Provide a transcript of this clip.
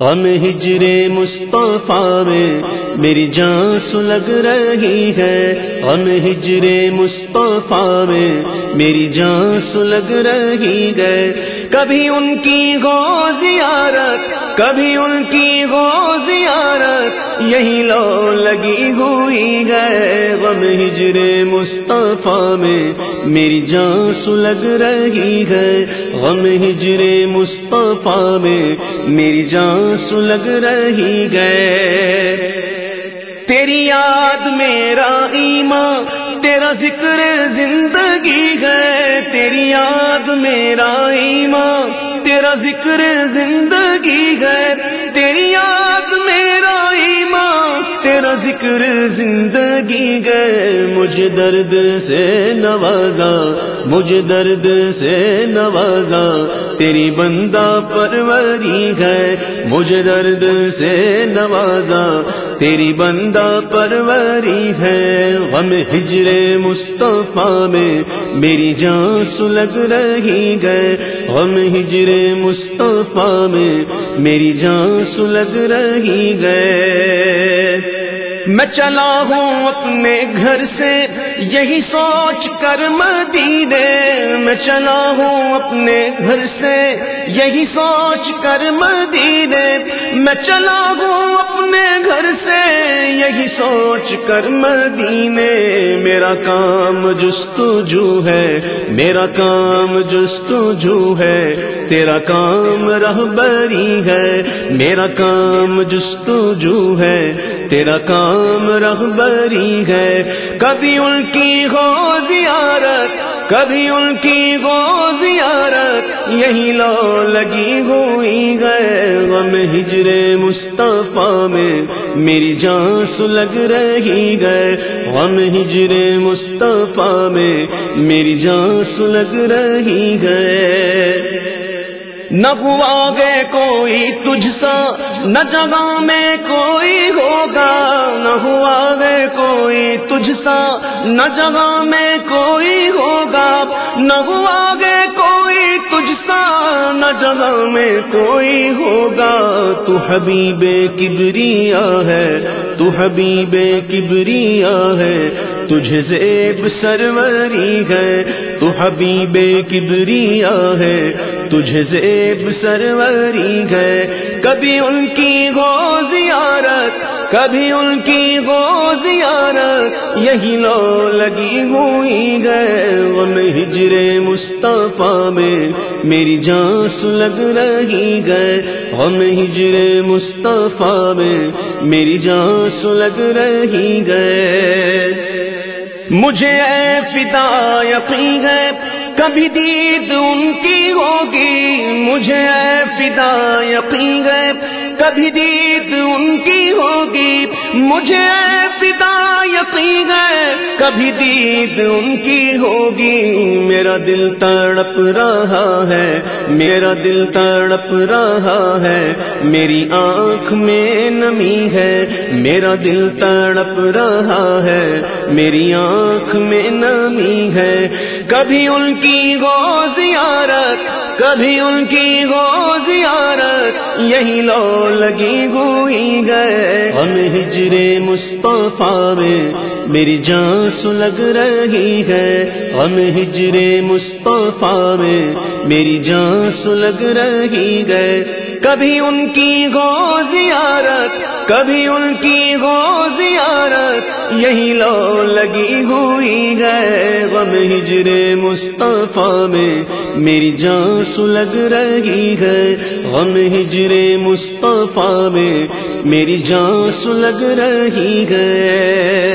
غم ہجر مصطفیٰ میں میری جان سلگ رہی ہے۔ غم ہجر مصطفیٰ میں میری جان سلگ رہی ہے۔ کبھی ان کی گو زیارت کبھی ان کی گو یہی لو لگی ہوئی ہے غم ہجر مصطفیٰ میں۔ میری جان سلگ رہی ہے غم ہجر مصطفیٰ میں۔ میری جان سلگ رہی گئے تیری یاد میرا ایمان، تیرا ذکر زندگی ہے۔ تیری یاد میرا ایمان، تیرا ذکر زندگی ہے۔ تیری یاد میرا ایمان تیرا ذکر زندگی گئے، مجھے درد سے نوازا مجھے درد سے نوازا تیری بندہ پروری ہے مجھے درد سے نوازا تیری بندہ پروری ہے، غم ہجر مصطفیٰ میں میری جان سلگ رہی گئے، غم ہجر مصطفیٰ میں میری جان سلگ رہی گئے۔ میں چلا ہوں اپنے گھر سے، یہی سوچ کر مدینے میں چلا ہوں اپنے گھر سے، یہی سوچ کر مدینے میں چلا ہوں اپنے گھر سے یہی سوچ کر مدینے، میرا کام جستجو ہے، میرا کام جستجو ہے، تیرا کام رہبری ہے، میرا کام جستجو ہے، تیرا کام رہبری ہے۔ کبھی ان کی ہو زیارت کبھی ان کی وہ زیارت یہی لو لگی ہوئی گئے غم ہجر مصطفیٰ میں میری جان سلگ رہی گئے غم ہجر مصطفیٰ میں میری جان سلگ رہی گئے نہ ہوا گے کوئی تجھ سا، نہ جگہ میں کوئی ہوگا، نہ ہوا گے کوئی تجھ سا، نہ جگہ میں کوئی ہوگا، نہ ہوا گے کوئی تجھ سا، نہ جگہ میں کوئی ہوگا۔ تو حبیب کبریا ہے، تو حبیب کبریا ہے، تجھے زیب سروری ہے، تو حبیب کبریا ہے تجھے زیب سروری ہے۔ کبھی ان کی گو زیارت، کبھی ان کی گو زیارت، یہی لو لگی ہوئی گئے غم ہجر مصطفیٰ میں میری جان سلگ رہی گئے غم ہجر مصطفیٰ میں میری جان سلگ رہی گئے مجھے اے فدا یقین ہے، کبھی دید ان کی ہوگی مجھے اے فدا یقین ہے، کبھی دید ان کی ہوگی۔ مجھے اے فدا یقین ہے، کبھی دید ان کی ہوگی۔ میرا دل تڑپ رہا ہے، میرا دل تڑپ رہا ہے۔ میری آنکھ میں نمی ہے، میرا دل تڑپ رہا ہے۔ میری آنکھ میں نمی ہے۔ کبھی ان کی گو زیارت، کبھی ان کی گو زیارت، یہی لو لگی گوئی گئے۔ ہم ہجرے مصطفیٰ میں میری جان سلگ رہی ہے ہم ہجر مصطفیٰ میں میری جان سلگ رہی گئے کبھی ان کی گو زیارت، کبھی ان کی گو زیارت، یہی لو لگی ہوئی ہے غم ہجر مصطفیٰ میں میری جان سلگ رہی ہے غم ہجر مصطفیٰ میں میری جان سلگ رہی ہے